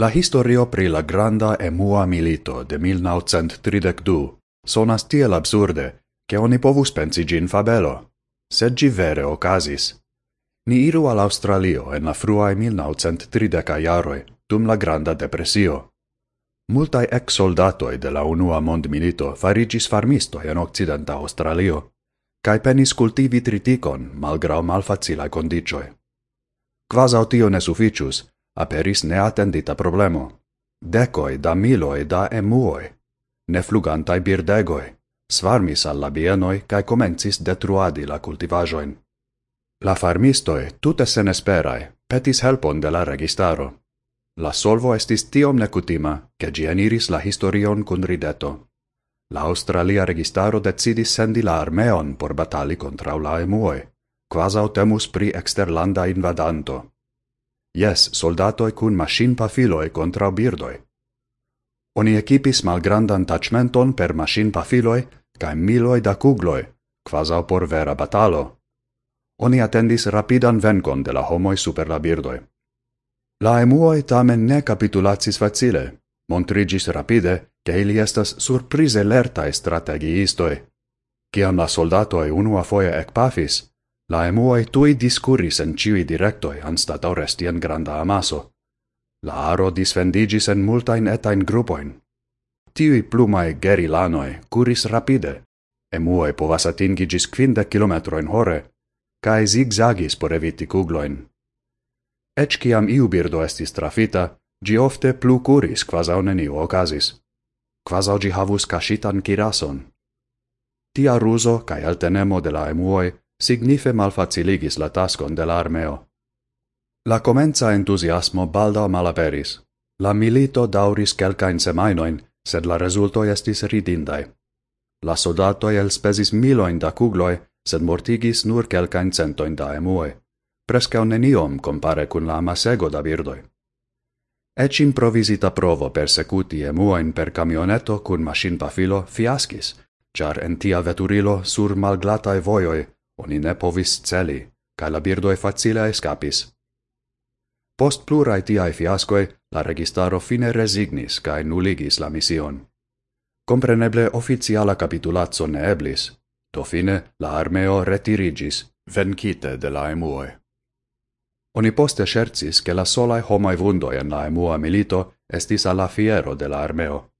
La historio pri la granda emua milito de 1932 sonas tiel absurde, che oni povus pensi gin fabelo. Sed gi vere ocasis. Ni iru al Australio en la fruae 1930 jaroi, dum la Granda Depresio. Multai ex-soldatoi de la unua mondmilito farigis farmistoi en occidenta Australio, cae penis cultivi triticon malgrau malfacila condicioi. Quasau tio ne sufficius, aperis neatendita problemo. Decoi da miloi da emuoi, neflugantai birdegoi, svarmis alla bienoi cae comencis detruadi la cultivajoin. La farmistoi, tute senesperae, petis helpon de la registaro. La solvo estis tiom necutima, che gieniris la historion cun rideto. La Australia registaro decidis sendi la armeon por batali contra la emuoi, quasau temus pri exterlanda invadanto. Yes, soldatoi cun machin pafiloi contra birdoi. Oni equipis malgrandan tacmenton per machin pafiloi cae miloi da cugloi, quasau por vera batalo. Oni attendis rapidan vencon de la homoi super la birdoi. La emuoi tamen ne capitulatsis facile, montrigis rapide, che ili estas surprize lertae strategiistoi. Ciam la soldatoi unua foie ecpafis, La emuoi tui discurris en ciui directoi anstat auresti en granda amaso. La aro disvendigis en multain etain grupoin. Tiui plumae gerilanoi curis rapide. Emuoi povas atingi gis quinda kilometroin hore, cae zigzagis por eviti kugloin. Ec ciam iu birdo estis trafita, gi ofte plu curis quasau neniu ocasis. Quasau gi havus cascitan kirason. Tia ruso cae altenemo de la emuoi signife malfaciligis la taskon de la armeo. La comenza entusiasmo balda malaperis. La milito dauris quelcain semainoin, sed la resulto estis ridindai. La soldatoi elspesis miloin da cugloi, sed mortigis nur quelcain centoin da emue. prescau neniom compare cun la amasego da birdoi. Ec improvisita provo persecuti emuoin per camioneto cun machin pafilo fiascis, char en tia veturilo sur malglatae voioi Oni ne povis celi, cae la birdoi facile escapis. Post plurai tiai fiascoe, la registaro fine resignis cae nuligis la mision. Compreneble oficiala capitulazzo ne eblis, do fine la armeo retirigis, vencite de la emue. Oni poste scherzis che la solae homai vundoi en la emua milito estis alla fiero de la armeo.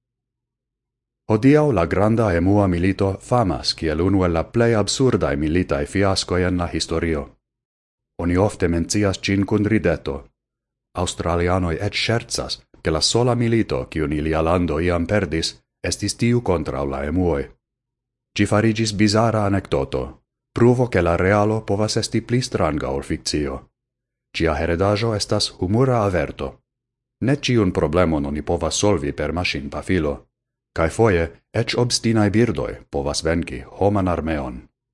Odiau la granda emua milito famas kiel unu el la plei absurdae militae fiascoi en la historio. Oni ofte mencias cin cun rideto. Australianoi et scherzas che la sola milito cion ilia lando iam perdis estis tiu contra la emuoi. Ci farigis bizara anecdoto, pruvo che la realo povas esti pli stranga ol fictio. Cia heredajo estas humura averto. Ne ciun problemon oni povas solvi per machin pafilo, Kai foje ec obstinai birdoi povas venci homan armeon.